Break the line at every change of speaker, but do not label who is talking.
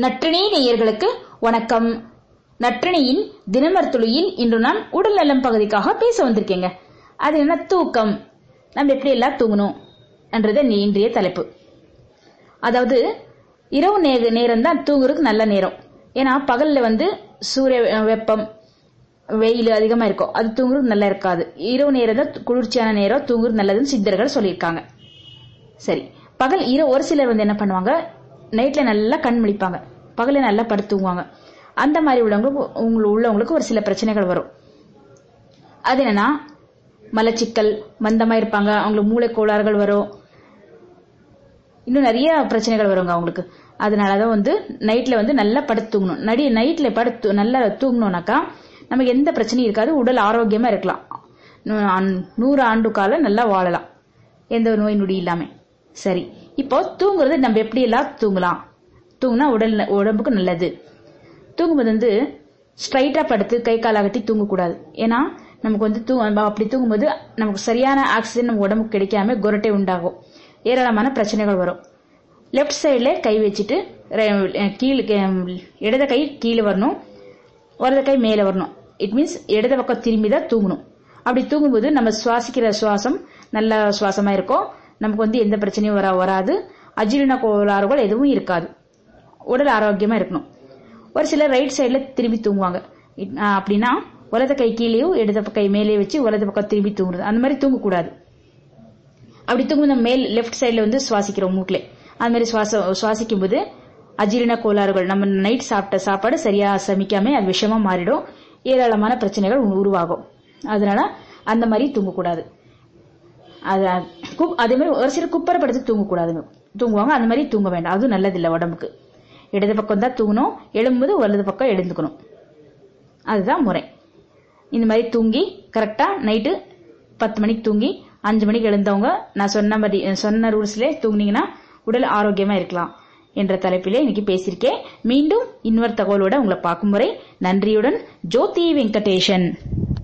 நற்றினை நேயர்களுக்கு வணக்கம். நற்றினையின் தினமர் துளியில் இன்று நான் உடல் நலம் பகுதிக்காக பேச வந்திருக்கேங்க. அது என்ன தூக்கம்? நம்ம எப்படி எல்லாம் தூங்கணும் என்றது இன்றைய தலைப்பு. அதாவது இரவு நேர நேரம் தான் தூங்குறதுக்கு நல்ல நேரம். ஏன்னா பகல்ல வந்து சூரிய வெப்பம் வெயில் அதிகமா இருக்கும் அது தூங்குறது நல்லா இருக்காது. இரவு நேரம் தான் குளிர்ச்சியான நேரம் தூங்குறது நல்லதுன்னு சித்தர்கள் சொல்லியிருக்காங்க. சரி பகல் இரவு ஒரு சிலர் வந்து என்ன பண்ணுவாங்க? நைட்டில் நல்லா கண் முழிப்பாங்க. பகலில் நல்லா படுத்துவாங்க அந்த மாதிரி உள்ளவங்களுக்கு உங்களுக்கு உள்ளவங்களுக்கு ஒரு சில பிரச்சனைகள் வரும். அது என்னன்னா மலச்சிக்கல் மந்தமாக இருப்பாங்க. அவங்களுக்கு மூளை கோளாறுகள் வரும். இன்னும் நிறைய பிரச்சனைகள் வருங்க அவங்களுக்கு. அதனால தான் வந்து நைட்டில் வந்து நல்லா படுத்து தூங்கணும் நடி நைட்டில் படுத்து நல்லா தூங்கணும்னாக்கா நமக்கு எந்த பிரச்சனையும் இருக்காது. உடல் ஆரோக்கியமாக இருக்கலாம். நூறு ஆண்டு காலம் நல்லா வாழலாம். எந்த நோய் நொடி இல்லாமல் சரி. இப்போ தூங்குறது நம்ம எப்படி எல்லாம் தூங்கலாம்? தூங்கினா உடல் உடம்புக்கு நல்லது. தூங்கும்போது வந்து ஸ்ட்ரைட்டா படுத்து கை கால் அகட்டி தூங்கக்கூடாது. ஏன்னா நமக்கு வந்து தூ அப்படி தூங்கும்போது நமக்கு சரியான ஆக்சிஜன் நம்ம உடம்புக்கு கிடைக்காம குரட்டை உண்டாகும். ஏராளமான பிரச்சனைகள் வரும். லெஃப்ட் சைடில் கை வச்சுட்டு கீழே இடத கை கீழே வரணும். வலது கை மேலே வரணும். இட் மீன்ஸ் இடது பக்கம் திரும்பி தான் தூங்கணும். அப்படி தூங்கும்போது நம்ம சுவாசிக்கிற சுவாசம் நல்ல சுவாசமா இருக்கும். நமக்கு வந்து எந்த பிரச்சனையும் வர வராது. அஜீரண கோளாறுகள் எதுவும் இருக்காது. உடல் ஆரோக்கியமா இருக்கணும். ஒரு சிலர் ரைட் சைட்ல திரும்பி தூங்குவாங்க. அப்படின்னா வலது கை கீழேயும் இடது கை மேலே வச்சு வலது பக்கம் திரும்பி தூங்குறது. அந்த மாதிரி தூங்கக்கூடாது. அப்படி தூங்கும் மேல் லெஃப்ட் சைட்ல வந்து சுவாசிக்கிறோம் மூக்கில். அந்த மாதிரி சுவாச சுவாசிக்கும் போது அஜீரண கோளாறுகள் நம்ம நைட் சாப்பிட்ட சாப்பாடு சரியா சமைக்காம அது விஷமா மாறிடும். ஏராளமான பிரச்சனைகள் உருவாகும். அதனால அந்த மாதிரி தூங்கக்கூடாது. அது மாதிரி ஒரு சில குப்பரை படுத்து தூங்கக்கூடாதுங்க. தூங்குவாங்க. அந்த மாதிரி தூங்க வேண்டாம். அதுவும் நல்லதில்லை உடம்புக்கு. இடது பக்கம் தான் தூங்கணும். எழும்போது வலது பக்கம் எழுந்துக்கணும். அதுதான் முறை. இந்த மாதிரி தூங்கி கரெக்டாக நைட்டு பத்து மணிக்கு தூங்கி அஞ்சு மணிக்கு எழுந்தவங்க நான் சொன்ன மாதிரி சொன்ன ரூல்ஸ்லேயே தூங்கினீங்கன்னா உடல் ஆரோக்கியமாக இருக்கலாம் என்ற தலைப்பிலே இன்னைக்கு பேசியிருக்கேன். மீண்டும் இன்னொரு தகவலோட உங்களை பார்க்கும் முறை. நன்றியுடன் ஜோதி வெங்கடேஷன்.